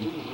Mm-hmm.